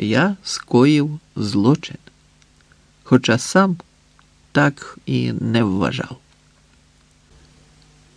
я скоїв злочин, хоча сам так і не вважав.